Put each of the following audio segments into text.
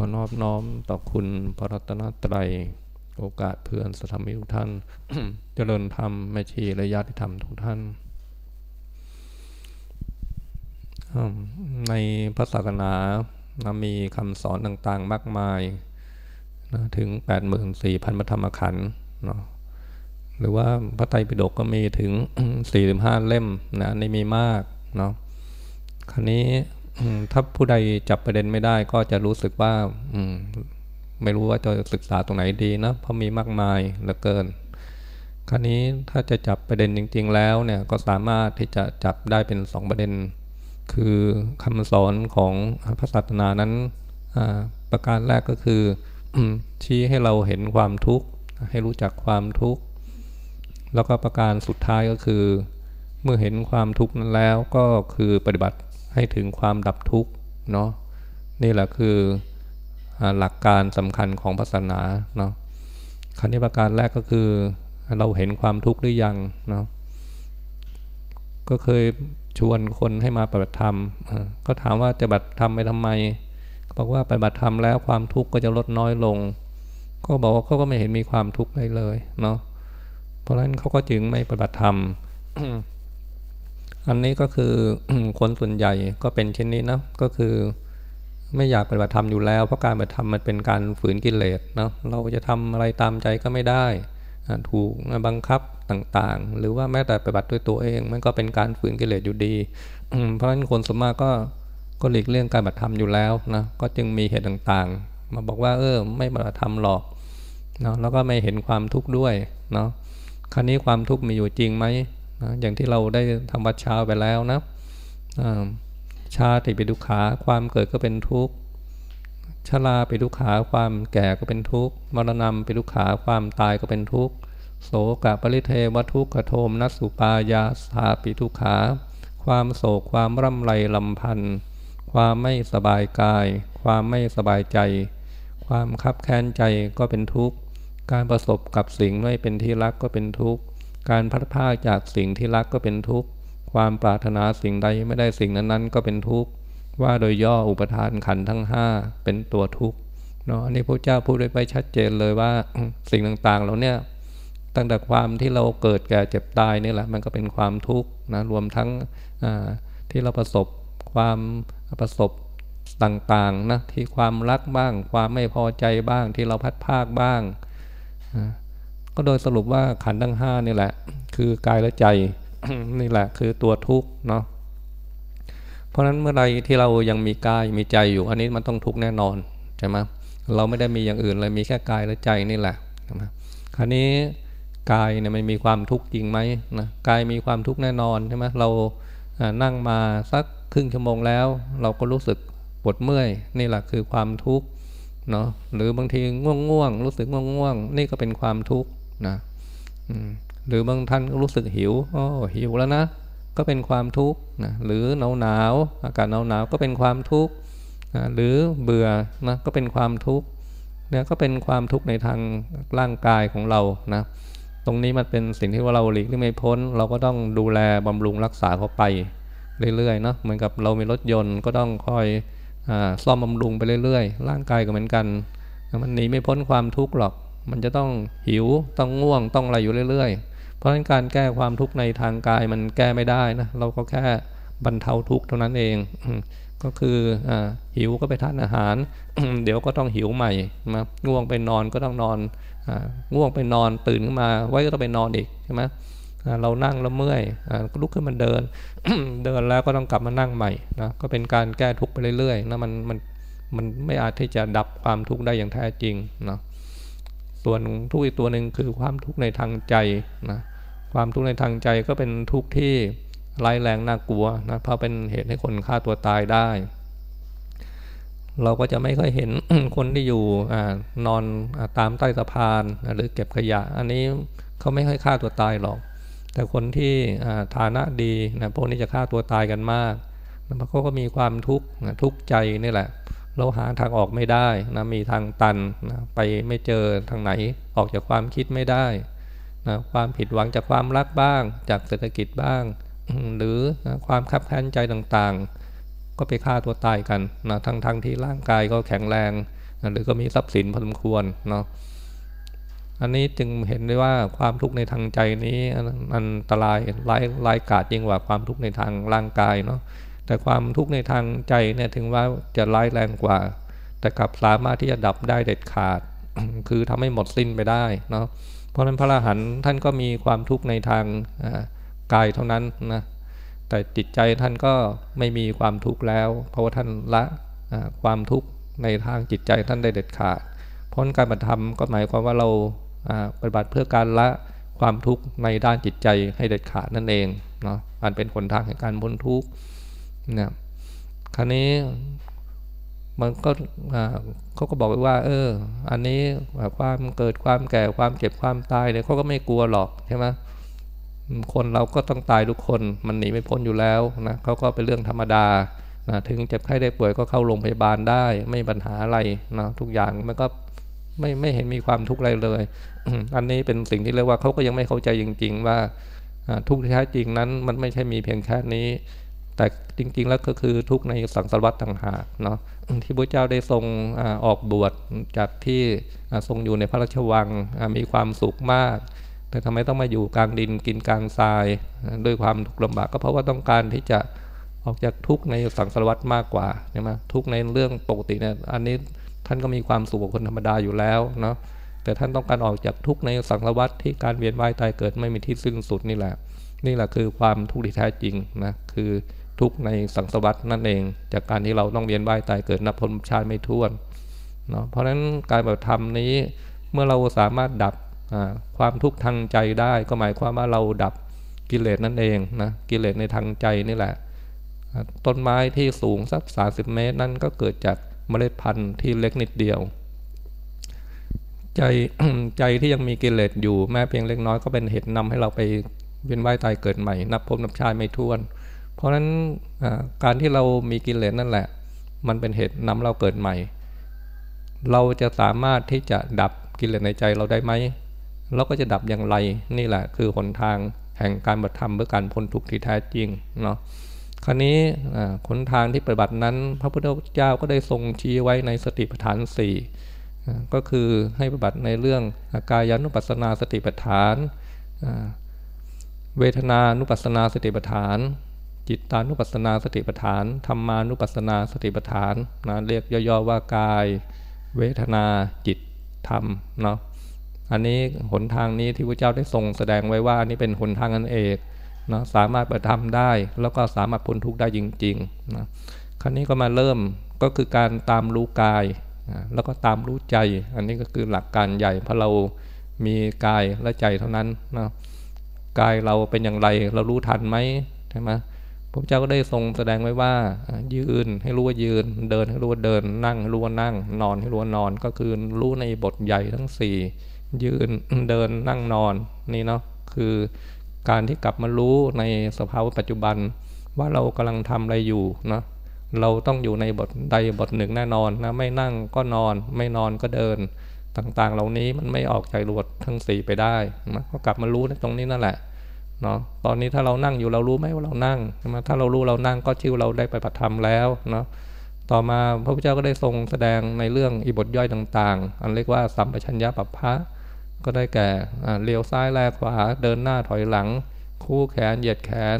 อนอบน้อมต่อคุณพระรัตนตรัย โอกาสเพื่อนสธรรมิทุกท่าน เจริญธรรมแม่ชีและญาติธรรมทุกท่าน ในพระศาสนานะมีคำสอนต่างๆมากมายนะถึง 84,000พระธรรมขันธ์เนาะหรือว่าพระไตรปิฎกก็มีถึง 45 เล่มนะนี่มีมากเนาะคราวนี้ ถ้าผู้ใดจับประเด็นไม่ได้ก็จะรู้สึกว่าไม่รู้ว่าจะศึกษาตรงไหนดีนะเพราะมีมากมายเหลือเกิน คราวนี้ถ้าจะจับประเด็นจริง ๆ แล้วเนี่ยก็สามารถที่จะจับได้เป็นสองประเด็น คือคำสอนของพระศาสนานั้นประการแรกก็คือชี้ให้เราเห็นความทุกข์ ให้รู้จักความทุกข์ แล้วก็ประการสุดท้ายก็คือ เมื่อเห็นความทุกข์นั้นแล้วก็คือปฏิบัติ ให้ถึงความดับทุกข์เนาะนี่แหละคือหลักการสำคัญของศาสนาเนาะคันนี้ประการแรกก็คือเราเห็นความทุกข์หรือยังเนาะก็เคยชวนคนให้มาปฏิบัติธรรม ก็ถามว่าจะปฏิบัติธรรมไปทำไมบอกว่าปฏิบัติธรรมแล้วความทุกข์ก็จะลดน้อยลง ก็บอกว่าเขาก็ไม่เห็นมีความทุกข์เลยเลยเนาะเพราะฉะนั้นเขาก็จึงไม่ปฏิบัติธรรม อันนี้ก็คือคนส่วนใหญ่ก็เป็นเช่นนี้นะก็คือไม่อยากปฏิบัติธรรมอยู่แล้ว เพราะการปฏิบัติธรรมมันเป็นการฝืนกิเลสเนาะเราจะทำอะไรตามใจก็ไม่ได้ ถูกบังคับต่างๆ หรือว่าแม้แต่ปฏิบัติด้วยตัวเอง มันก็เป็นการฝืนกิเลสอยู่ดี เพราะฉะนั้นคนสมมากก็ก็หลีกเลี่ยงการปฏิบัติธรรมอยู่แล้วนะก็จึงมีเหตุต่างๆ มาบอกว่าเออไม่ปฏิบัติธรรมหรอกเนาะแล้วก็ไม่เห็นความทุกข์ด้วยเนาะคราวนี้ความทุกข์มีอยู่จริงไหม นะอย่างที่เราได้ทำวัดเช้าไปแล้วนะชาติเป็นทุกขาความเกิดก็เป็นทุกข์ชราเป็นทุกขาความแก่ก็เป็นทุกข์มรณะเป็นทุกขาความตายก็เป็นทุกข์โสกปริเทวทุกขโทมนัสสุปายาสาปิทุกขา ความโศกความร่ำไรลำพันธ์ความไม่สบายกาย ความไม่สบายใจ ความคับแค้นใจก็เป็นทุกข์ การประสบกับสิ่งไม่เป็นที่รักก็เป็นทุกข์ การพัดพาจากสิ่งที่รักก็เป็นทุกข์ ความปรารถนาสิ่งใดไม่ได้สิ่งนั้นๆ ก็เป็นทุกข์ ว่าโดยย่ออุปทานขันทั้งห้าเป็นตัวทุกข์เนาะอันนี้พระเจ้าพูดไว้ไปชัดเจนเลยว่าสิ่งต่างๆเราเนี่ยตั้งแต่ความที่เราเกิดแก่เจ็บตายนี่แหละมันก็เป็นความทุกข์นะรวมทั้งที่เราประสบความประสบต่างๆนะที่ความรักบ้าง ความไม่พอใจบ้างที่เราพัดภาคบ้าง ก็โดยสรุปว่าขันทั้งห้านี่แหละ คือกายและใจนี่แหละ คือตัวทุกข์เนาะเพราะฉะนั้นเมื่อไรที่เรายังมีกายมีใจอยู่ อันนี้มันต้องทุกข์แน่นอนใช่ไหมเราไม่ได้มีอย่างอื่นเลยมีแค่กายและใจนี่แหละใช่ไหมคราวนี้กายเนี่ยมันมีความทุกข์จริงไหมนะกายมีความทุกข์แน่นอนใช่ไหมเรานั่งมาสักครึ่งชั่วโมงแล้ว เราก็รู้สึกปวดเมื่อยนี่แหละคือความทุกข์เนาะหรือบางทีง่วงง่วงรู้สึกง่วงง่วงนี่ก็เป็นความทุกข์ นะหรือบางท่านก็รู้สึกหิวอ๋อหิวแล้วนะ ก็เป็นความทุกข์นะหรือหนาวหนาวอากาศหนาวหนาวก็เป็นความทุกข์นะหรือเบื่อนะก็เป็นความทุกข์เนี่ยก็เป็นความทุกข์ในทางร่างกายของเรานะตรงนี้มันเป็นสิ่งที่ว่าเราหลีกไม่พ้น เราก็ต้องดูแลบำรุงรักษาเขาไปเรื่อยๆเนาะเหมือนกับเรามีรถยนต์ก็ต้องคอยซ่อมบำรุงไปเรื่อยๆ ร่างกายก็เหมือนกัน มันหนีไม่พ้นความทุกข์หรอก มันจะต้องหิวต้องง่วงต้องอะไรอยู่เรื่อย ๆ เพราะฉะนั้นการแก้ความทุกข์ในทางกายมันแก้ไม่ได้นะเราก็แค่บรรเทาทุกข์เท่านั้นเองก็คืออหิวก็ไปทานอาหาร เดี๋ยวก็ต้องหิวใหม่มาง่วงไปนอนก็ต้องนอนง่วงไปนอนตื่นขึ้นมา ไว้ก็ต้องไปนอนอีกใช่ไหมเรานั่งแล้วเมื่อยก็ลุกขึ้นมาเดิน เดินแล้วก็ต้องกลับมานั่งใหม่นะก็เป็นการแก้ทุกข์ไปเรื่อยๆนะมันมันมันไม่อาจที่จะดับความทุกข์ได้อย่างแท้จริงนะ ส่วนทุกข์อีกตัวหนึ่งคือความทุกข์ในทางใจนะความทุกข์ในทางใจก็เป็นทุกข์ที่ร้ายแรงน่ากลัวนะเพราะเป็นเหตุให้คนฆ่าตัวตายได้ เราก็จะไม่ค่อยเห็นคนที่อยู่นอนตามใต้สะพานหรือเก็บขยะ อันนี้เขาไม่ค่อยฆ่าตัวตายหรอก แต่คนที่ฐานะดีนะพวกนี้จะฆ่าตัวตายกันมากนะเขาก็มีความทุกข์ทุกข์ใจนี่แหละ เราหาทางออกไม่ได้นะมีทางตันนะไปไม่เจอทางไหนออกจากความคิดไม่ได้นะความผิดหวังจากความรักบ้าง จากเศรษฐกิจบ้าง หรือนะความคับแค้นใจต่างๆ ก็ไปฆ่าตัวตายกันนะทั้งๆทที่ร่างกายก็แข็งแรงหรือก็มีทรัพย์สินพอสมควรเนาะอันนี้จึงเห็นได้ว่าความทุกข์ในทางใจนี้อันตรายร้ายร้ายกาจยิ่งกว่าความทุกข์ในทางร่างกายเนาะ แต่ความทุกข์ในทางใจเนี่ยถึงว่าจะร้ายแรงกว่า แต่กลับสามารถที่จะดับได้เด็ดขาด คือทำให้หมดสิ้นไปได้เนาะเพราะฉะนั้นพระอรหันต์ท่านก็มีความทุกข์ในทางกายเท่านั้นนะแต่จิตใจท่านก็ไม่มีความทุกข์แล้ว เพราะว่าท่านละความทุกข์ในทางจิตใจท่านได้เด็ดขาดเพราะการปฏิธรรมก็หมายความว่าเราปฏิบัติเพื่อการละความทุกข์ในด้านจิตใจให้เด็ดขาดนั่นเองเนาะอันเป็นผลทางแห่งการพ้นทุกข์ นะคราวนี้มันก็เขาก็บอกว่า เออ อันนี้ความเกิดความแก่ความเจ็บความตายเนี่ยเขาก็ไม่กลัวหรอกใช่ไหมคนเราก็ต้องตายทุกคนมันหนีไม่พ้นอยู่แล้วนะเขาก็เป็นเรื่องธรรมดานะถึงเจ็บไข้ได้ป่วยก็เข้าโรงพยาบาลได้ ไม่มีปัญหาอะไรนะทุกอย่างมันก็ไม่ไม่เห็นมีความทุกข์อะไรเลย อันนี้เป็นสิ่งที่เรียกว่าเขาก็ยังไม่เข้าใจจริง ๆ ว่าทุกข์ที่แท้จริงนั้นมันไม่ใช่มีเพียงแค่นี้ แต่จริง ๆ แล้วก็คือทุกในสังสารวัฏต่างหากเนาะที่พระเจ้าได้ทรงออกบวชจากที่ทรงอยู่ในพระราชวังมีความสุขมาก แต่ทำไมต้องมาอยู่กลางดินกินกลางทรายด้วยความทุกข์ลำบากก็เพราะว่าต้องการที่จะออกจากทุกข์ในสังสารวัฏมากกว่าใช่ไหมทุกข์ในเรื่องปกติเนี่ยอันนี้ท่านก็มีความสุขกว่าคนธรรมดาอยู่แล้วเนาะแต่ท่านต้องการออกจากทุกข์ในสังสารวัฏที่การเวียนว่ายตายเกิดไม่มีที่สิ้นสุดนี่แหละ นี่แหละคือความทุกข์ที่แท้จริงนะคือ ทุกข์ในสังสารวัฏนั่นเอง จากการที่เราต้องเวียนว่ายตายเกิดนับพลชาติไม่ท้วนเนาะเพราะฉะนั้นการแบบธรรมนี้เมื่อเราสามารถดับความทุกข์ทางใจได้ก็หมายความว่าเราดับกิเลสนั่นเองนะกิเลสในทางใจนี่แหละ ต้นไม้ที่สูงสัก 30 เมตรนั่นก็เกิดจากเมล็ดพันธุ์ที่เล็กนิดเดียว ใจใจที่ยังมีกิเลสอยู่แม้เพียงเล็กน้อยก็เป็นเหตุนำให้เราไปเวียนว่ายตายเกิดใหม่ นับพบนับชาติไม่ท้วนเพราะฉะนั้นการที่เรามีกิเลสนั่นแหละ มันเป็นเหตุนำเราเกิดใหม่ เราจะสามารถที่จะดับกิเลสในใจเราได้ไหมเราก็จะดับอย่างไรนี่แหละ คือหนทางแห่งการบัตธรรมเพื่อการพ้นทุกข์ที่แท้จริงเนาะคราวนี้ขนทางที่ปฏิบัตินั้น พระพุทธเจ้าก็ได้ทรงชี้ไว้ในสติปัฏฐานสี่ก็คือให้ปฏิบัติในเรื่องกายานุปัสสนาสติปัฏฐานเวทนานุปัสสนาสติปัฏฐาน จิตตานุปัสสนาสติปัฏฐานธรรมานุปัสสนาสติปัฏฐานนะเรียกย่อๆว่ากาย เวทนาจิตธรรมเนาะอันนี้หนทางนี้ที่พระเจ้าได้ทรงแสดงไว้ว่าอันนี้เป็นหนทางอันเอกนะสามารถปฏิธรรมได้ แล้วก็สามารถพ้นทุกข์ได้จริงๆนะครั้นี้ก็มาเริ่มก็คือการตามรู้กายแล้วก็ตามรู้ใจ อันนี้ก็คือหลักการใหญ่เพราะเรามีกายและใจเท่านั้นนะกายเราเป็นอย่างไรเรารู้ทันไหมใช่ไหม พระเจ้าก็ได้ทรงแสดงไว้ว่า ยืนให้รู้ว่ายืน เดินให้รู้ว่าเดิน นั่งให้รู้ว่านั่ง นอนให้รู้ว่านอน ก็คือรู้ในบทใหญ่ทั้งสี่ยืนเดินนั่งนอนนี่เนาะคือการที่กลับมารู้ในสภาวะปัจจุบัน ว่าเรากำลังทำอะไรอยู่นะเราต้องอยู่ในบทใดบทหนึ่งแน่นอนนะไม่นั่งก็นอน ไม่นอนก็เดิน ต่างๆ เหล่านี้มันไม่ออกใจรวดทั้งสี่ไปได้นะก็กลับมารู้ในตรงนี้นั่นแหละ เนาะตอนนี้ถ้าเรานั่งอยู่เรารู้ไหมว่าเรานั่งนะถ้าเรารู้เรานั่งก็ชื่อเราได้ไปปฏิธรรมแล้วเนาะต่อมาพระพุทธเจ้าก็ได้ทรงแสดงในเรื่องอิบทย่อยต่าง ๆ อันเรียกว่าสัมปชัญญะปัปพะก็ได้แก่เลี้ยวซ้ายแลขวาเดินหน้าถอยหลัง คู่แขนเหยียดแขน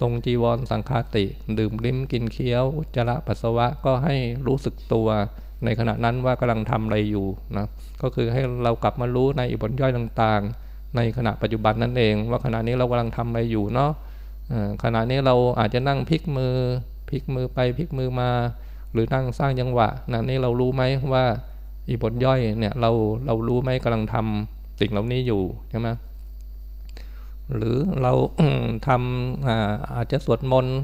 ทรงจีวรสังคาติ ดื่มลิ้มกินเคี้ยว อุจจาระปัสสาวะก็ให้รู้สึกตัวในขณะนั้นว่ากำลังทำอะไรอยู่นะก็คือให้เรากลับมารู้ในอิบทย่อยต่างๆ ในขณะปัจจุบันนั่นเอง ว่าขณะนี้เรากำลังทำอะไรอยู่เนาะขณะนี้เราอาจจะนั่งพลิกมือพลิกมือไปพลิกมือมา หรือนั่งสร้างจังหวะนะนี่เรารู้ไหมว่าอีบทย่อยเนี่ยเราเรารู้ไหมกำลังทำสิ่งเหล่านี้อยู่ใช่ไหมหรือเราทำอาอาจจะสวดมนต์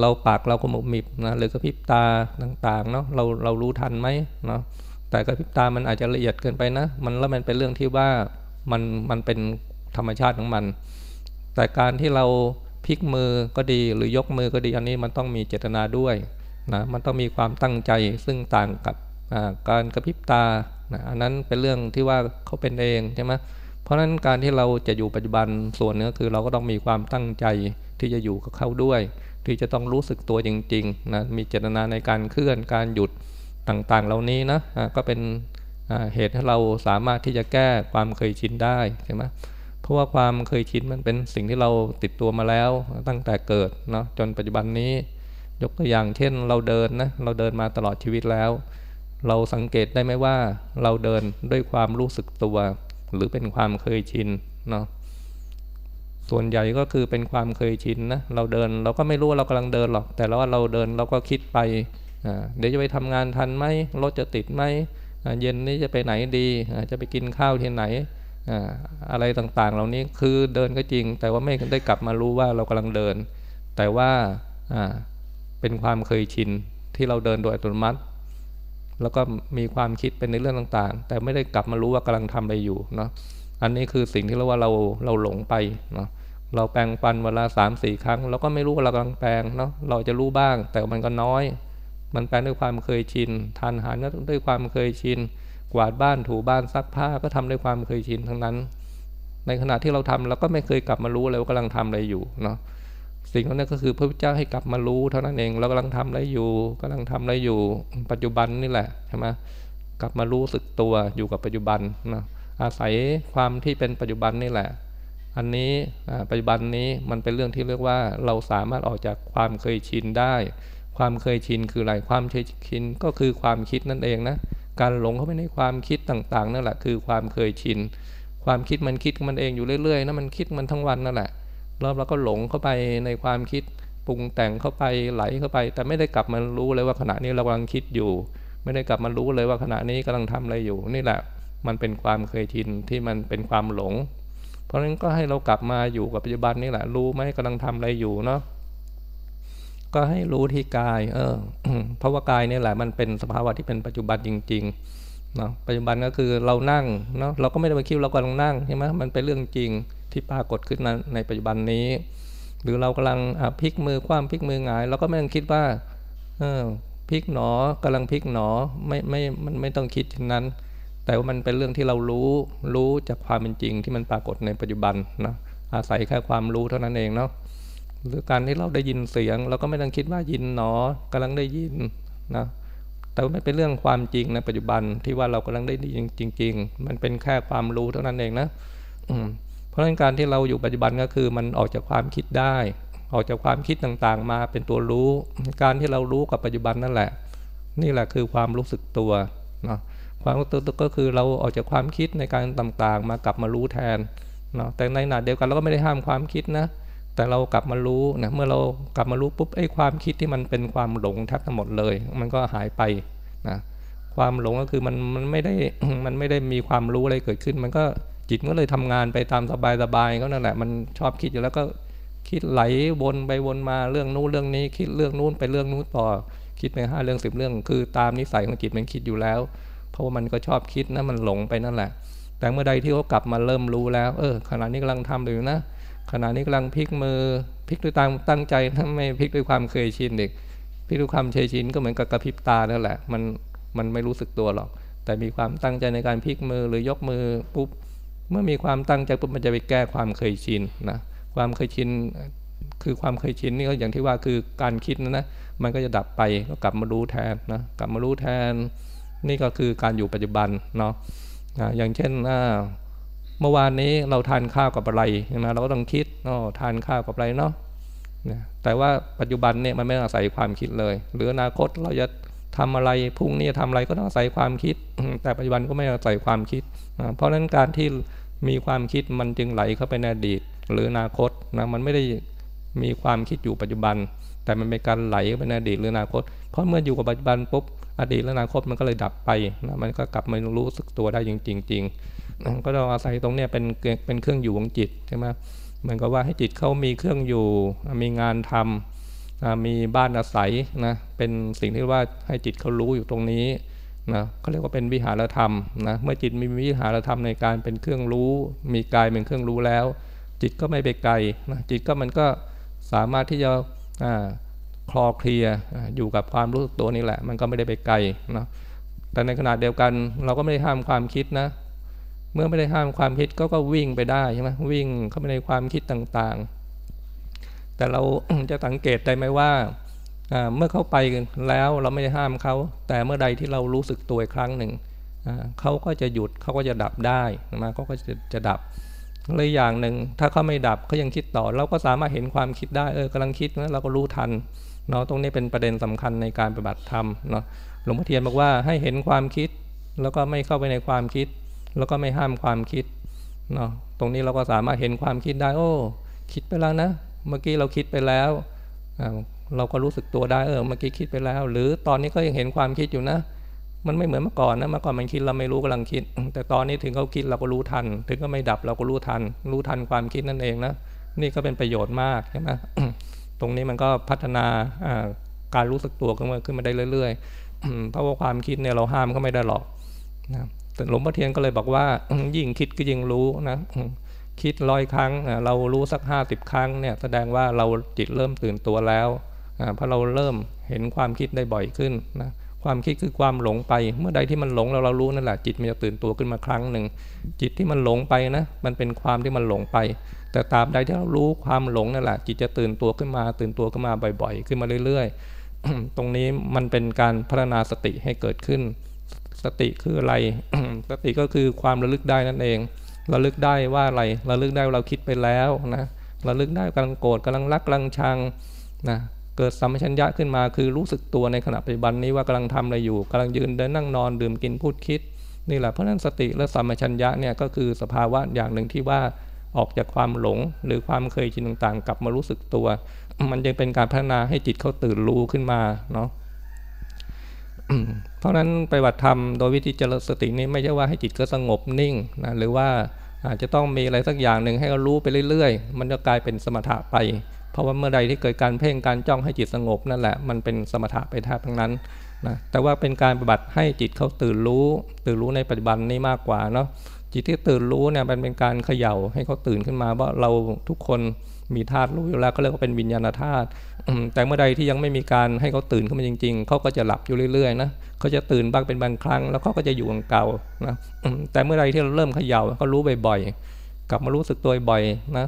เราปากเราก็มุมิบนะหรือกระพริบตาต่างๆเนาะเราเรารู้ทันไหมเนาะแต่กระพริบตามันอาจจะละเอียดเกินไปนะ มันแล้วมันเป็นเรื่องที่ว่า มันมันเป็นธรรมชาติของมัน แต่การที่เราพลิกมือก็ดีหรือยกมือก็ดีอันนี้มันต้องมีเจตนาด้วยนะมันต้องมีความตั้งใจซึ่งต่างกับการกระพริบตาอันนั้นเป็นเรื่องที่ว่าเขาเป็นเองใช่ไหมเพราะฉะนั้นการที่เราจะอยู่ปัจจุบันส่วนนึงก็คือเราก็ต้องมีความตั้งใจที่จะอยู่กับเขาด้วย ที่จะต้องรู้สึกตัวจริงๆนะมีเจตนาในการเคลื่อนการหยุดต่างๆ เหล่านี้นะก็เป็น เหตุให้เราสามารถที่จะแก้ความเคยชินได้ใช่ไหมเพราะว่าความเคยชินมันเป็นสิ่งที่เราติดตัวมาแล้วตั้งแต่เกิดเนาะจนปัจจุบันนี้ ยกตัวอย่างเช่นเราเดินนะเราเดินมาตลอดชีวิตแล้ว เราสังเกตได้ไหมว่าเราเดินด้วยความรู้สึกตัว หรือเป็นความเคยชินเนาะส่วนใหญ่ก็คือเป็นความเคยชินนะเราเดินเราก็ไม่รู้ว่าเรากำลังเดินหรอก แต่ว่าเราเดินเราก็คิดไปเดี๋ยวจะไปทำงานทันไหมรถจะติดไหม เย็นนี้จะไปไหนดีจะไปกินข้าวที่ไหนอะไรต่างๆ เหล่านี้คือเดินก็จริง แต่ว่าไม่ได้กลับมารู้ว่าเรากำลังเดิน แต่ว่าเป็นความเคยชินที่เราเดินโดยอัตโนมัติ แล้วก็มีความคิดเป็นในเรื่องต่างๆ แต่ไม่ได้กลับมารู้ว่ากำลังทำอะไรอยู่เนาะอันนี้คือสิ่งที่เราว่าเราเราหลงไปเนาะเราแปลงฟันเวลาสามสี่ครั้ง เราก็ไม่รู้ว่าเรากำลังแปลงเนาะเราจะรู้บ้าง แต่มันก็น้อย มันแปลงด้วยความเคยชินทานอาหารก็ด้วยความเคยชิน กวาดบ้านถูบ้านซักผ้าก็ทำด้วยความเคยชินทั้งนั้น ในขณะที่เราทำเราก็ไม่เคยกลับมารู้เลยว่ากำลังทำอะไรอยู่เนาะสิ่งนั้นก็คือพระพุทธเจ้าให้กลับมารู้เท่านั้นเองเรากำลังทำอะไรอยู่กำลังทำอะไรอยู่ ปัจจุบันนี่แหละใช่ไหมกลับมารู้สึกตัวอยู่กับปัจจุบันนะอาศัยความที่เป็นปัจจุบันนี่แหละ อันนี้ปัจจุบันนี้มันเป็นเรื่องที่เรียกว่าเราสามารถออกจากความเคยชินได้ ความเคยชินคืออะไรความเคยชินก็คือความคิดนั่นเองนะการหลงเข้าไปในความคิดต่างๆนั่นแหละคือความเคยชิน ความคิดมันคิดมันเองอยู่เรื่อยๆนะมันคิดมันทั้งวันนั่นแหละแล้วเราก็หลงเข้าไปในความคิดปรุงแต่งเข้าไปไหลเข้าไป แต่ไม่ได้กลับมารู้เลยว่าขณะนี้เรากำลังคิดอยู่ ไม่ได้กลับมารู้เลยว่าขณะนี้กำลังทำอะไรอยู่ นี่แหละ มันเป็นความเคยชินที่มันเป็นความหลง เพราะฉะนั้นก็ให้เรากลับมาอยู่กับปัจจุบันนี่แหละรู้ไหมกำลังทำอะไรอยู่เนาะ ก็ให้รู้ที่กาย เออเพราะว่ากายนี่แหละมันเป็นสภาวะที่เป็นปัจจุบันจริงๆเนาะปัจจุบันก็คือเรานั่งเนาะเราก็ไม่ได้ไปคิดเรากำลังนั่งใช่ไหมมันเป็นเรื่องจริงที่ปรากฏขึ้นในปัจจุบันนี้ หรือเรากำลังพลิกมือคว่ำพลิกมือหงาย เราก็ไม่ต้องคิดว่า เออพลิกหนอกำลังพลิกหนอไม่ไม่มันไม่ต้องคิดอย่างนั้น แต่ว่ามันเป็นเรื่องที่เรารู้รู้จากความเป็นจริงที่มันปรากฏในปัจจุบันนะอาศัยแค่ความรู้เท่านั้นเองเนาะ หรือการที่เราได้ยินเสียง เราก็ไม่ต้องคิดว่ายินหนอกำลังได้ยินนะแต่ไม่เป็นเรื่องความจริงในปัจจุบันที่ว่าเรากำลังได้ยินจริง ๆ มันเป็นแค่ความรู้เท่านั้นเองนะเพราะฉะนั้นการที่เราอยู่ปัจจุบันก็คือมันออกจากความคิดได้ ออกจากความคิดต่างๆ มาเป็นตัวรู้ การที่เรารู้กับปัจจุบันนั่นแหละ นี่แหละคือความรู้สึกตัวเนาะความรู้สึกตัวก็คือเราออกจากความคิดในการต่างๆ มากลับมารู้แทนเนาะแต่ในขณะเดียวกันเราก็ไม่ได้ห้ามความคิดนะ แต่เรากลับมารู้นะเมื่อเรากลับมารู้ปุ๊บไอ้ความคิดที่มันเป็นความหลงทัทั้งหมดเลย มันก็หายไปนะความหลงก็คือมันมันไม่ได้มันไม่ได้มีความรู้อะไรเกิดขึ้น มันก็จิตก็เลยทำงานไปตามสบายๆก็นั่นแหละมันชอบคิดอยู่แล้วก็คิดไหลวนไปวนมาเรื่องนู้นเรื่องนี้ คิดเรื่องนู้นไปเรื่องนู้นต่อ คิดไปห้าเรื่องสิบเรื่อง คือตามนิสัยของจิตมันคิดอยู่แล้ว เพราะว่ามันก็ชอบคิดนะมันหลงไปนั่นแหละ แต่เมื่อใดที่เขากลับมาเริ่มรู้แล้ว เออขณะนี้กำลังทำอยู่นะ ขณะนี้กำลังพลิกมือพลิกด้วยตามตั้งใจถ้าไม่พลิกด้วยความเคยชินเด็กพลิกด้วยความเคยชินก็เหมือนกับกระพริบตานั่นแหละมันมันไม่รู้สึกตัวหรอก แต่มีความตั้งใจในการพลิกมือหรือยกมือปุ๊บเมื่อมีความตั้งใจปุ๊บมันจะไปแก้ความเคยชินนะความเคยชินคือความเคยชินนี่ก็อย่างที่ว่าคือการคิดนะนะมันก็จะดับไปก็กลับมารู้แทนนะกลับมารู้แทน นี่ก็คือการอยู่ปัจจุบันเนาะอย่างเช่น เมื่อวานนี้เราทานข้าวกับอะไรใช่ไหมเราก็ต้องคิดอ๋อทานข้าวกับอะไรเนาะแต่ว่าปัจจุบันเนี่ยมันไม่อาศัยความคิดเลย หรืออนาคตเราจะทำอะไรพรุ่งนี้จะทำอะไรก็ต้องอาศัยความคิด แต่ปัจจุบันก็ไม่อาศัยความคิด เพราะฉะนั้นการที่มีความคิดมันจึงไหลเข้าไปในอดีต หรืออนาคตนะมันไม่ได้มีความคิดอยู่ปัจจุบัน แต่มันเป็นการไหลไปในอดีตหรืออนาคต เพราะเมื่ออยู่กับปัจจุบันปุ๊บอดีตและอนาคตมันก็เลยดับไปนะมันก็กลับมารู้สึกตัวได้จริงจริง ก็ต้องอาศัยตรงเนี้ยเป็นเป็นเครื่องอยู่ของจิตใช่ไหมเหมือนกับว่าให้จิตเขามีเครื่องอยู่ มีงานทำมีบ้านอาศัยนะเป็นสิ่งที่ว่าให้จิตเขารู้อยู่ตรงนี้นะเขาเรียกว่าเป็นวิหารธรรมนะเมื่อจิตมีวิหารธรรมในการเป็นเครื่องรู้ มีกายเป็นเครื่องรู้แล้ว จิตก็ไม่ไปไกลนะจิตก็มันก็สามารถที่จะคลอเคลียอยู่กับความรู้สึกตัวนี่แหละ มันก็ไม่ได้ไปไกลนะแต่ในขณะเดียวกันเราก็ไม่ได้ห้ามความคิดนะ เมื่อไม่ได้ห้ามความคิดก็ก็วิ่งไปได้ใช่ไหมวิ่งเข้าไปในความคิดต่างๆ แต่เราจะสังเกตได้ไหมว่าเมื่อเขาไปแล้วเราไม่ได้ห้ามเขา แต่เมื่อใดที่เรารู้สึกตัวอีกครั้งหนึ่งเขาก็จะหยุดเขาก็จะดับได้นะเขาก็จะจะดับเลยอย่างหนึ่งถ้าเขาไม่ดับเขายังคิดต่อ เราก็สามารถเห็นความคิดได้เออกำลังคิดนะเราก็รู้ทันเนาะตรงนี้เป็นประเด็นสำคัญในการปฏิบัติธรรมเนาะหลวงพ่อเทียนบอกว่าให้เห็นความคิดแล้วก็ไม่เข้าไปในความคิด แล้วก็ไม่ห้ามความคิดเนาะตรงนี้เราก็สามารถเห็นความคิดได้ โอ้ คิดไปแล้วนะ เมื่อกี้เราคิดไปแล้วเราก็รู้สึกตัวได้เออเมื่อกี้คิดไปแล้ว หรือตอนนี้ก็ยังเห็นความคิดอยู่นะ มันไม่เหมือนเมื่อก่อนนะเมื่อก่อนมันคิดเราไม่รู้กำลังคิด แต่ตอนนี้ถึงเขาคิดเราก็รู้ทัน ถึงก็ไม่ดับเราก็รู้ทัน รู้ทันความคิดนั่นเองนะนี่ก็เป็นประโยชน์มากใช่ไหมตรงนี้มันก็พัฒนาการรู้สึกตัวขึ้นมาขึ้นมาได้เรื่อยๆเพราะว่าความคิดเนี่ยเราห้ามก็ไม่ได้หรอกนะ หลวงพ่อเทียนก็เลยบอกว่ายิ่งคิดก็ยิ่งรู้นะคิดร้อยครั้งเรารู้สักห้าสิบครั้งเนี่ยแสดงว่าเราจิตเริ่มตื่นตัวแล้วเพราะเราเริ่มเห็นความคิดได้บ่อยขึ้นนะความคิดคือความหลงไป เมื่อใดที่มันหลงเราเรารู้นั่นแหละจิตมันจะตื่นตัวขึ้นมาครั้งหนึ่งจิตที่มันหลงไปนะ มันเป็นความที่มันหลงไป แต่ตราบใดที่เรารู้ความหลงนั่นแหละจิตจะตื่นตัวขึ้นมา ตื่นตัวขึ้นมาบ่อย ๆ ขึ้นมาเรื่อย ๆ ตรงนี้มันเป็นการพัฒนาสติให้เกิดขึ้น สติคืออะไร สติก็คือความระลึกได้นั่นเอง ระลึกได้ว่าอะไร ระลึกได้ว่าเราคิดไปแล้วนะระลึกได้กำลังโกรธกำลังรักกำลังชังนะเกิดสัมชัญญะขึ้นมาคือรู้สึกตัวในขณะปัจจุบันนี้ว่ากำลังทำอะไรอยู่กำลังยืนเดินนั่งนอนดื่มกินพูดคิดนี่แหละเพราะนั้นสติและสัมชัญญะเนี่ยก็คือสภาวะอย่างหนึ่งที่ว่าออกจากความหลงหรือความเคยชินต่างๆ กลับมารู้สึกตัว มันยังเป็นการพัฒนาให้จิตเขาตื่นรู้ขึ้นมาเนาะ เพราะนั้นไปวัดธรรมโดยวิธีเจริญสตินี้ไม่ใช่ว่าให้จิตก็สงบนิ่งนะหรือว่าอาจจะต้องมีอะไรสักอย่างหนึ่งให้เรารู้ไปเรื่อยๆ มันจะกลายเป็นสมถะไป เพราะว่าเมื่อใดที่เกิดการเพ่งการจ้องให้จิตสงบนั่นแหละมันเป็นสมถะไปแทบทั้งนั้นนะแต่ว่าเป็นการปฏิบัติให้จิตเขาตื่นรู้ ตื่นรู้ในปัจจุบันนี้มากกว่าเนาะจิตที่ตื่นรู้เนี่ยมันเป็นการเขย่าให้เขาตื่นขึ้นมาว่าเราทุกคนมีธาตุรู้อยู่แล้วก็เรียกว่าเป็นวิญญาณธาตุ แต่เมื่อใดที่ยังไม่มีการให้เขาตื่นขึ้นมาจริง ๆ เขาก็จะหลับอยู่เรื่อยๆนะเขาจะตื่นบ้างเป็นบางครั้ง แล้วเขาก็จะอยู่กับเก่านะแต่เมื่อใดที่เราเริ่มเขย่าเขารู้บ่อยๆ กลับมารู้สึกตัวบ่อยนะ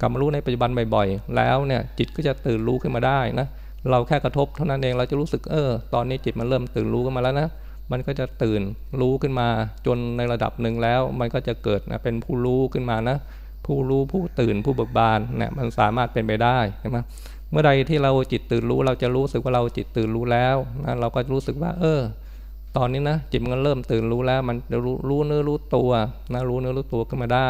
กลับมารู้ในปัจจุบันบ่อยๆ แล้วเนี่ยจิตก็จะตื่นรู้ขึ้นมาได้นะ เราแค่กระทบเท่านั้นเอง เราจะรู้สึกเออ ตอนนี้จิตมันเริ่มตื่นรู้ขึ้นมาแล้วนะ มันก็จะตื่นรู้ขึ้นมาจนในระดับหนึ่งแล้ว มันก็จะเกิดนะเป็นผู้รู้ขึ้นมานะ ผู้รู้ผู้ตื่นผู้เบิกบานเนี่ยมันสามารถเป็นไปได้ใช่ไหม เมื่อใดที่เราจิตตื่นรู้ เราจะรู้สึกว่าเราจิตตื่นรู้แล้วนะเราก็รู้สึกว่า เออ ตอนนี้นะจิตมันเริ่มตื่นรู้แล้ว มันจะรู้รู้เนื้อรู้ตัวนะรู้เนื้อรู้ตัวขึ้นมาได้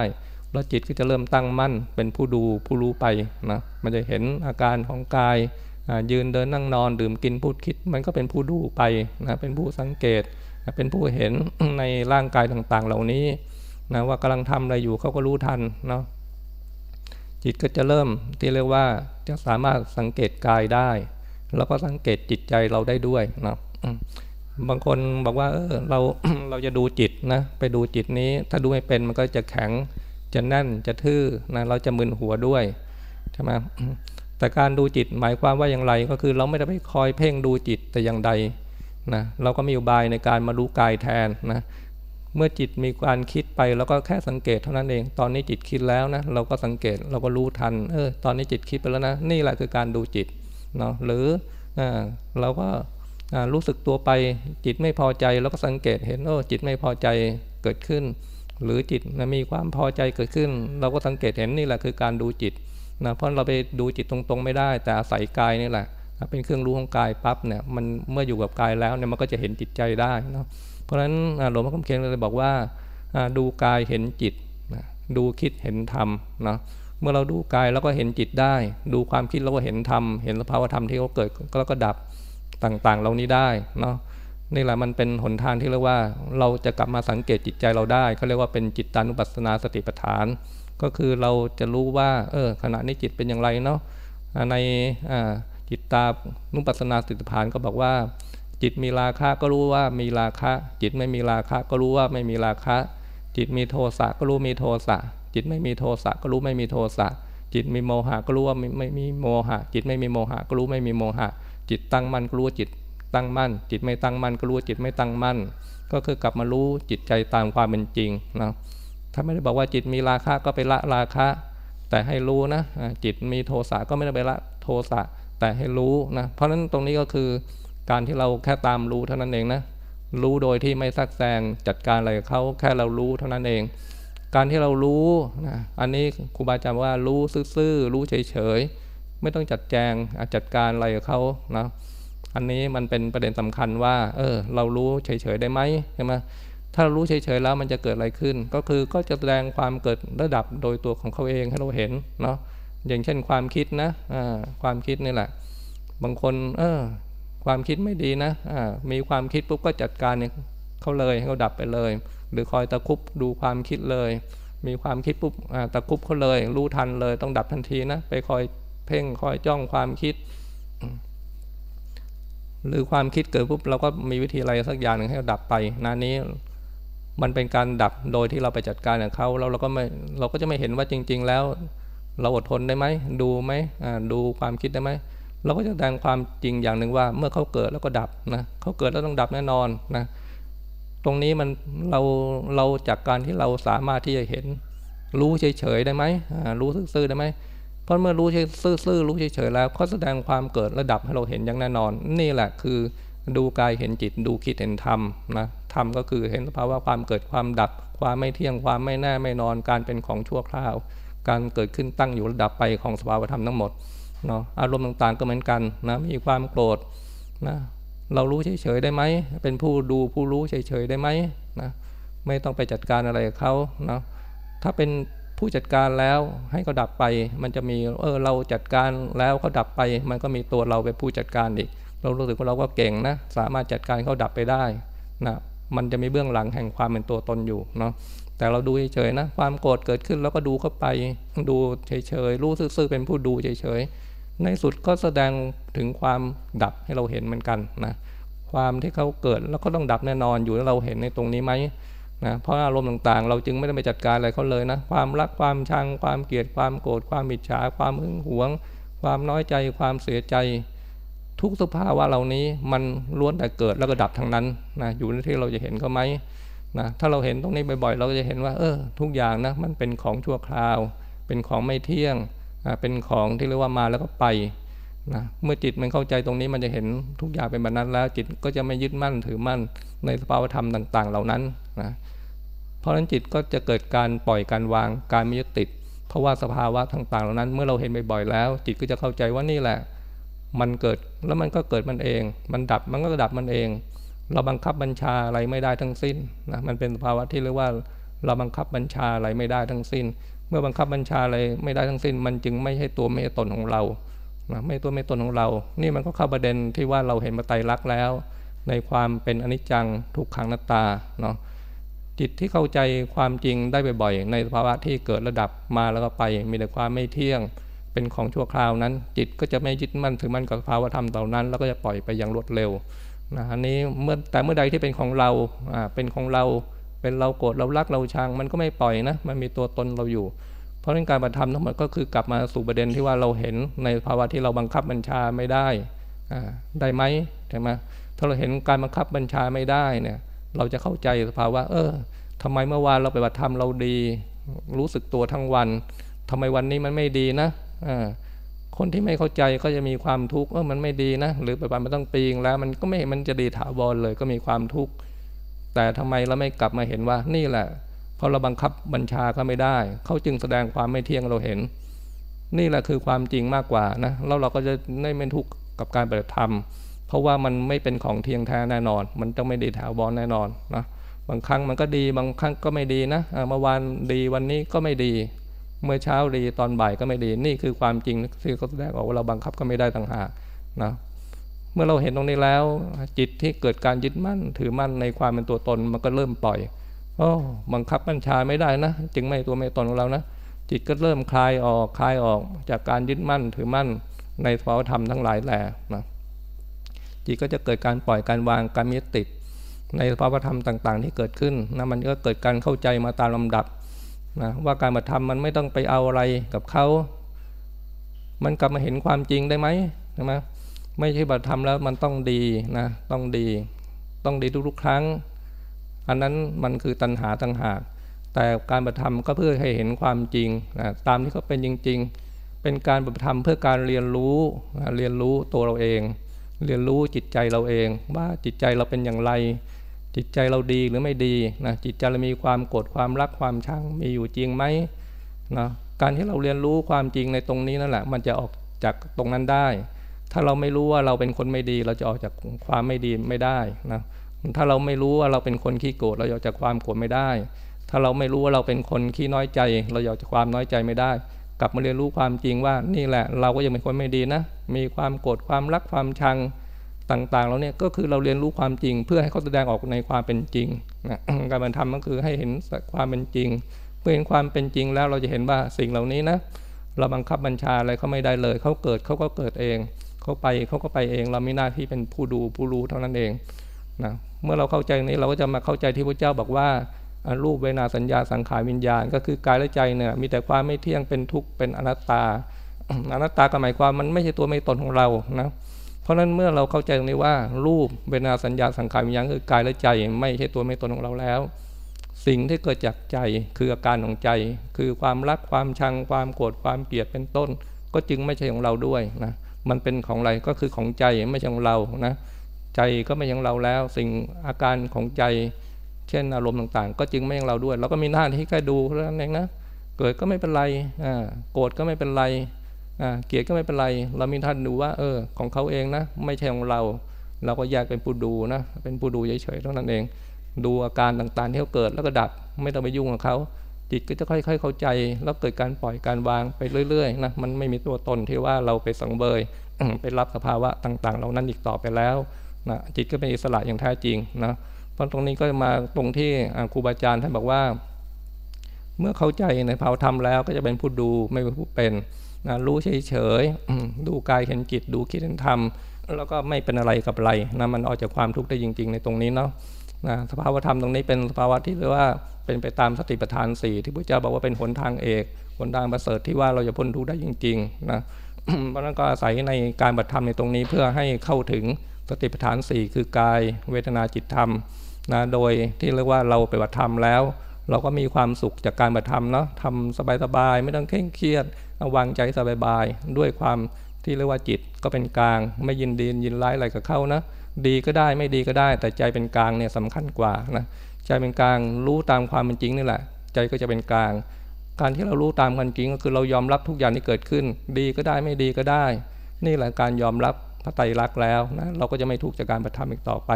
แล้วจิตก็จะเริ่มตั้งมั่นเป็นผู้ดูผู้รู้ไปนะมันจะเห็นอาการของกายยืนเดินนั่งนอนดื่มกินพูดคิด มันก็เป็นผู้ดูไปนะเป็นผู้สังเกตเป็นผู้เห็นในร่างกายต่างๆ เหล่านี้นะว่ากำลังทำอะไรอยู่เขาก็รู้ทันเนาะ จิตก็จะเริ่มที่เรียกว่าจะสามารถสังเกตกายได้ แล้วก็สังเกตจิตใจเราได้ด้วยนะบางคนบอกว่าเออเราเราจะดูจิตนะไปดูจิตนี้ ถ้าดูไม่เป็นมันก็จะแข็งจะแน่นจะทื่อนะเราจะมึนหัวด้วยใช่ไหมแต่การดูจิตหมายความว่าอย่างไรก็คือเราไม่ได้ไปคอยเพ่งดูจิตแต่อย่างใดนะเราก็มีอุบายในการมารู้กายแทนนะ เมื่อจิตมีการคิดไปแล้วก็แค่สังเกตเท่านั้นเอง ตอนนี้จิตคิดแล้วนะ เราก็สังเกตเราก็รู้ทัน เออ ตอนนี้จิตคิดไปแล้วนะ นี่แหละคือการดูจิตเนาะหรืออ่าเราก็รู้สึกตัวไปจิตไม่พอใจเราก็สังเกตเห็นโอ้จิตไม่พอใจเกิดขึ้น หรือจิตมีความพอใจเกิดขึ้น เราก็สังเกตเห็นนี่แหละคือการดูจิตนะเพราะเราไปดูจิตตรงๆไม่ได้ แต่อาศัยกายนี่แหละ เป็นเครื่องรู้ของกายปั๊บเนี่ยมันเมื่ออยู่กับกายแล้วเนี่ยมันก็จะเห็นจิตใจได้เนาะ เพราะฉะนั้นหลวงพ่อคำเคียนเลยบอกว่าดูกายเห็นจิตดูคิดเห็นธรรมนะเมื่อเราดูกายแล้วก็เห็นจิตได้ ดูความคิดแล้วก็เห็นธรรมเห็นสภาวธรรมที่เขาเกิดแล้วก็ดับต่างๆ เหล่านี้ได้เนาะนี่แหละมันเป็นหนทางที่เรียกว่า เราจะกลับมาสังเกตจิตใจเราได้เขาเรียกว่าเป็นจิตตานุปัสสนาสติปัฏฐาน ก็คือเราจะรู้ว่าเออขณะนี้จิตเป็นอย่างไรเนาะในจิตตานุปัสสนาสติปัฏฐานก็บอกว่า จิตมีราคะก็รู้ว่ามีราคะ จิตไม่มีราคะก็รู้ว่าไม่มีราคะ จิตมีโทสะก็รู้มีโทสะ จิตไม่มีโทสะก็รู้ไม่มีโทสะ จิตมีโมหะก็รู้ว่าไม่มีโมหะ จิตไม่มีโมหะก็รู้ไม่มีโมหะ จิตตั้งมั่นก็รู้จิตตั้งมั่น จิตไม่ตั้งมั่นก็รู้จิตไม่ตั้งมั่น ก็คือกลับมารู้จิตใจตามความเป็นจริงนะถ้าไม่ได้บอกว่าจิตมีราคะก็ไปละราคะ แต่ให้รู้นะจิตมีโทสะก็ไม่ได้ไปละโทสะแต่ให้รู้นะเพราะฉะนั้นตรงนี้ก็คือ การที่เราแค่ตามรู้เท่านั้นเองนะ รู้โดยที่ไม่ซักแซงจัดการอะไรกับเขาแค่เรารู้เท่านั้นเอง การที่เรารู้นะอันนี้ครูบาอาจารย์ว่ารู้ซื่อๆรู้เฉยๆไม่ต้องจัดแจงจัดการอะไรกับเขานะอันนี้มันเป็นประเด็นสำคัญว่า เออ เรารู้เฉยๆได้ไหมใช่ไหมถ้ารู้เฉยๆแล้วมันจะเกิดอะไรขึ้น ก็คือก็จะแสดงความเกิดระดับโดยตัวของเขาเองให้เราเห็นเนาะอย่างเช่นความคิดนะอ่าความคิดนี่แหละ บางคน เออ ความคิดไม่ดีนะอ่ามีความคิดปุ๊บก็จัดการเนี่ยเขาเลยให้เขาดับไปเลย หรือคอยตะคุบดูความคิดเลย มีความคิดปุ๊บตะคุบเขาเลย รู้ทันเลยต้องดับทันทีนะไปคอยเพ่งคอยจ้องความคิด หรือความคิดเกิดปุ๊บเราก็มีวิธีอะไรสักอย่างหนึ่งให้ดับไปนานี้มันเป็นการดับโดยที่เราไปจัดการกับเขาแล้วเราก็ไม่เราก็จะไม่เห็นว่าจริง ๆ แล้ว เราอดทนได้ไหมดูไหมดูความคิดได้ไหม เราก็จะแสดงความจริงอย่างหนึ่งว่าเมื่อเขาเกิดแล้วก็ดับนะเขาเกิดแล้วต้องดับแน่นอนนะตรงนี้มันเราเราจากการที่เราสามารถที่จะเห็นรู้เฉยๆได้ไหมรู้ซื่อๆได้ไหมเพราะเมื่อรู้ซื่อๆรู้เฉยๆแล้วก็แสดงความเกิดระดับให้เราเห็นอย่างแน่นอน นี่แหละคือดูกายเห็นจิตดูคิดเห็นธรรมนะธรรมก็คือเห็นสภาวะความเกิดความดับ ความไม่เที่ยงความไม่แน่ไม่นอนการเป็นของชั่วคราว การเกิดขึ้นตั้งอยู่ระดับไปของสภาวธรรมทั้งหมด เนาะอารมณ์ต่างๆก็เหมือนกันนะมีความโกรธนะเรารู้เฉยๆได้ไหมเป็นผู้ดูผู้รู้เฉยๆได้ไหมนะไม่ต้องไปจัดการอะไรกับเขาเนาะถ้าเป็นผู้จัดการแล้วให้เขาดับไป มันจะมีเออเราจัดการแล้วเขาดับไป มันก็มีตัวเราเป็นผู้จัดการอีก เรารู้สึกว่าเราก็เก่งนะสามารถจัดการเขาดับไปได้นะมันจะมีเบื้องหลังแห่งความเป็นตัวตนอยู่เนาะ แต่เราดูเฉยๆนะความโกรธเกิดขึ้นแล้วก็ดูเข้าไปดูเฉยๆรู้ซื่อๆเป็นผู้ดูเฉยๆในสุดก็แสดงถึงความดับให้เราเห็นเหมือนกันนะความที่เขาเกิดแล้วก็ต้องดับแน่นอนอยู่แล้วเราเห็นในตรงนี้ไหมนะเพราะอารมณ์ต่างๆ เราจึงไม่ได้ไปจัดการอะไรเขาเลยนะความรักความชัง ความเกลียดความโกรธความมิจฉาความหึงหวง ความน้อยใจความเสียใจ ทุกสภาวะเหล่านี้มันล้วนแต่เกิดแล้วก็ดับทั้งนั้นนะอยู่ในที่เราจะเห็นเขาไหม นะถ้าเราเห็นตรงนี้บ่อยๆ เราจะเห็นว่า เออ ทุกอย่างนะมันเป็นของชั่วคราว เป็นของไม่เที่ยงเป็นของที่เรียกว่ามาแล้วก็ไปนะเมื่อจิตมันเข้าใจตรงนี้มันจะเห็นทุกอย่างเป็นแบบนั้นแล้ว จิตก็จะไม่ยึดมั่นถือมั่นในสภาวธรรมต่าง ๆ เหล่านั้นนะเพราะฉะนั้นจิตก็จะเกิดการปล่อยการวางการไม่ยึดติด เพราะว่าสภาวะต่างๆ เหล่านั้น เมื่อเราเห็นบ่อยๆแล้ว จิตก็จะเข้าใจว่านี่แหละ มันเกิดแล้วมันก็เกิดมันเอง มันดับมันก็ดับมันเอง เราบังคับบัญชาอะไรไม่ได้ทั้งสิ้นนะมันเป็นภาวะที่เรียกว่าเราบังคับบัญชาอะไรไม่ได้ทั้งสิ้น เมื่อบังคับบัญชาอะไรไม่ได้ทั้งสิ้น มันจึงไม่ใช่ตัวไม่ตนของเรานะไม่ตัวไม่ตนของเรา นี่มันก็เข้าประเด็นที่ว่าเราเห็นมาไตรลักษณ์แล้ว ในความเป็นอนิจจังทุกขังนัตตาเนาะจิตที่เข้าใจความจริงได้บ่อยๆ ในภาวะที่เกิดระดับมาแล้วก็ไป มีแต่ความไม่เที่ยงเป็นของชั่วคราวนั้น จิตก็จะไม่ยึดมั่นถือมั่นกับภาวะธรรมเหล่านั้น แล้วก็จะปล่อยไปอย่างรวดเร็ว นะอันนี้เมื่อแต่เมื่อใดที่เป็นของเราอ่าเป็นของเรา เป็นเราโกรธเรารักเราชัง มันก็ไม่ปล่อยนะ มันมีตัวตนเราอยู่ เพราะนั้นการปฏิธรรมทั้งหมดก็คือกลับมาสู่ประเด็นที่ว่าเราเห็นในภาวะที่เราบังคับบัญชาไม่ได้อ่าได้ไหมใช่ไหมถ้าเราเห็นการบังคับบัญชาไม่ได้เนี่ยเราจะเข้าใจสภาวะเออทำไมเมื่อวานเราไปปฏิธรรมเราดี รู้สึกตัวทั้งวันทำไมวันนี้มันไม่ดีนะอ่า คนที่ไม่เข้าใจก็จะมีความทุกข์เออมันไม่ดีนะ หรือไปไปมันต้องปีงแล้ว มันก็ไม่มันจะดีถาวรเลยก็มีความทุกข์แต่ทำไมเราไม่กลับมาเห็นว่านี่แหละเพราะเราบังคับบัญชาก็ไม่ได้ เขาจึงแสดงความไม่เที่ยงเราเห็น นี่แหละคือความจริงมากกว่านะแล้วเราก็จะไม่เป็นทุกข์กับการปฏิธรรม เพราะว่ามันไม่เป็นของเที่ยงแท้แน่นอน มันต้องไม่ดีถาวรแน่นอนนะบางครั้งมันก็ดีบางครั้งก็ไม่ดีนะเมื่อวานดีวันนี้ก็ไม่ดี เมื่อเช้าดีตอนบ่ายก็ไม่ดี นี่คือความจริงที่เขาแสดงออกว่าเราบังคับก็ไม่ได้ต่างหากนะเมื่อเราเห็นตรงนี้แล้ว จิตที่เกิดการยึดมั่น ถือมั่นในความเป็นตัวตนมันก็เริ่มปล่อยโอ้บังคับบัญชาไม่ได้นะ จึงไม่ตัวไม่ตนของเรานะ จิตก็เริ่มคลายออกคลายออกจากการยึดมั่นถือมั่นในสภาวธรรมทั้งหลายแหล่นะจิตก็จะเกิดการปล่อยการวางการมีติดในสภาวธรรมต่าง ๆ ที่เกิดขึ้นนะมันก็เกิดการเข้าใจมาตามลำดับ นะว่าการปฏิธรรมมันไม่ต้องไปเอาอะไรกับเขามันกลับมาเห็นความจริงได้ไหมใช่ไหมไม่ใช่ปฏิธรรมแล้วมันต้องดีนะต้องดี ต้องดีทุกๆ ครั้ง อันนั้นมันคือตัณหาต่างหากแต่การปฏิธรรมก็เพื่อให้เห็นความจริงนะตามที่เขาเป็นจริง ๆ เป็นการบัติธรรมเพื่อการเรียนรู้เรียนรู้ตัวเราเอง เรียนรู้จิตใจเราเอง ว่าจิตใจเราเป็นอย่างไร จิตใจเราดีหรือไม่ดีนะจิตใจเรามีความโกรธความรักความชังมีอยู่จริงไหมนะการที่เราเรียนรู้ความจริงในตรงนี้นั่นแหละ มันจะออกจากตรงนั้นได้ ถ้าเราไม่รู้ว่าเราเป็นคนไม่ดี เราจะออกจากความไม่ดีไม่ได้นะถ้าเราไม่รู้ว่าเราเป็นคนขี้โกรธเราออกจากความโกรธไม่ได้ ถ้าเราไม่รู้ว่าเราเป็นคนขี้น้อยใจ เราออกจากความน้อยใจไม่ได้ กลับมาเรียนรู้ความจริงว่านี่แหละ เราก็ยังเป็นคนไม่ดีนะ มีความโกรธความรักความชัง ต่างๆเราเนี่ยก็คือเราเรียนรู้ความจริง เพื่อให้เขาแสดงออกในความเป็นจริงนะการบันทำก็คือให้เห็นความเป็นจริงเพื่อเห็นความเป็นจริงแล้วเราจะเห็นว่าสิ่งเหล่านี้นะเราบังคับบัญชาอะไรเขาไม่ได้เลย เขาเกิดเขาก็เกิดเอง เขาไปเขาก็ไปเอง เรามีหน้าที่เป็นผู้ดูผู้รู้เท่านั้นเองนะเมื่อเราเข้าใจนี้เราก็จะมาเข้าใจที่พระเจ้าบอกว่ารูปเวนาสัญญาสังขารวิญญาณ ก็คือกายและใจเนี่ยมีแต่ความไม่เที่ยงเป็นทุกข์เป็นอนัตตา อนัตตาก็หมายความมันไม่ใช่ตัวไม่ตนของเรานะ เพราะฉะนั้นเมื่อเราเข้าใจตรงนี้ว่า รูปเวนาสัญญาสังขารวิญญาณคือกายและใจ ไม่ใช่ตัวไม่ตนของเราแล้ว สิ่งที่เกิดจากใจคืออาการของใจ คือความรักความชังความโกรธความเกลียดเป็นต้น ก็จึงไม่ใช่ของเราด้วยนะมันเป็นของอะไรก็คือของใจไม่ใช่ของเรานะใจก็ไม่ใช่ของเราแล้ว สิ่งอาการของใจ เช่นอารมณ์ต่างๆ ก็จึงไม่ใช่เราด้วย เราก็มีหน้าที่แค่ดูเท่านั้นเองนะเกิดก็ไม่เป็นไรโกรธก็ไม่เป็นไร เกลียดก็ไม่เป็นไร เรามีท่านดูว่า เออ ของเขาเองนะ ไม่ใช่ของเรา เราก็แยกเป็นผู้ดูนะ เป็นผู้ดูเฉยๆเท่านั้นเอง ดูอาการต่างๆที่เขาเกิดแล้วก็ดับ ไม่ต้องไปยุ่งกับเขาจิตก็จะค่อย ๆ เข้าใจ แล้วเกิดการปล่อยการวางไปเรื่อยๆนะ มันไม่มีตัวตนที่ว่าเราไปสังเบยไปรับสภาวะต่างๆ เหล่านั้นอีกต่อไปแล้วนะจิตก็เป็นอิสระอย่างแท้จริงนะ เพราะตรงนี้ก็มาตรงที่ครูบาอาจารย์ท่านบอกว่า เมื่อเข้าใจในภาวธรรมแล้วก็จะเป็นผู้ดูไม่เป็นผู้เป็น นะรู้เฉยๆดูกายเห็นจิตดูคิดเห็นธรรม แล้วก็ไม่เป็นอะไรกับอะไรนะมันออกจากความทุกข์ได้จริง ๆ ในตรงนี้เนาะนะสภาวธรรมตรงนี้เป็นสภาวะที่เรียกว่าเป็นไปตามสติปัฏฐานสี่ที่พระเจ้าบอกว่าเป็นหนทางเอกหนทางประเสริฐที่ว่าเราจะพ้นทุกข์ได้จริงๆนะเพราะนั้นก็อาศัยในการบัตรธรรมในตรงนี้เพื่อให้เข้าถึงสติปัฏฐานสี่คือกายเวทนาจิตธรรมนะโดยที่เรียกว่าเราไปบัตรธรรมแล้ว เราก็มีความสุขจากการบัตรธรรมเนาะทำสบายๆ ไม่ต้องเคร่งเครียดวางใจสบายๆ ด้วยความที่เรียกว่าจิตก็เป็นกลาง ไม่ยินดียินร้ายอะไรกับเขานะ ดีก็ได้ไม่ดีก็ได้ แต่ใจเป็นกลางเนี่ยสำคัญกว่านะใจเป็นกลางรู้ตามความเป็นจริงนี่แหละ ใจก็จะเป็นกลาง การที่เรารู้ตามความจริงก็คือเรายอมรับทุกอย่างที่เกิดขึ้น ดีก็ได้ไม่ดีก็ได้ นี่แหละการยอมรับพระไตรลักษณ์แล้วนะเราก็จะไม่ทุกข์จากการปฏิธรรมอีกต่อไป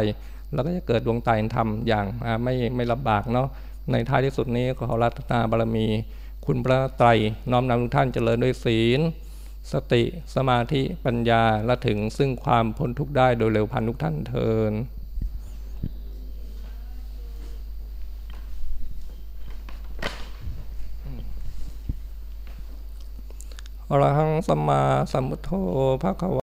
เราก็จะเกิดดวงตาธรรมอย่างไม่ไม่ลำบากเนาะ ในท้ายที่สุดนี้ขอรัตนาบารมี คุณพระไตรน้อมนำทุกท่านเจริญด้วยศีล สติสมาธิปัญญาและถึงซึ่งความพ้นทุกข์ได้โดยเร็วพันทุกท่านเทินอรหังสัมมาสัมพุทโธพระคว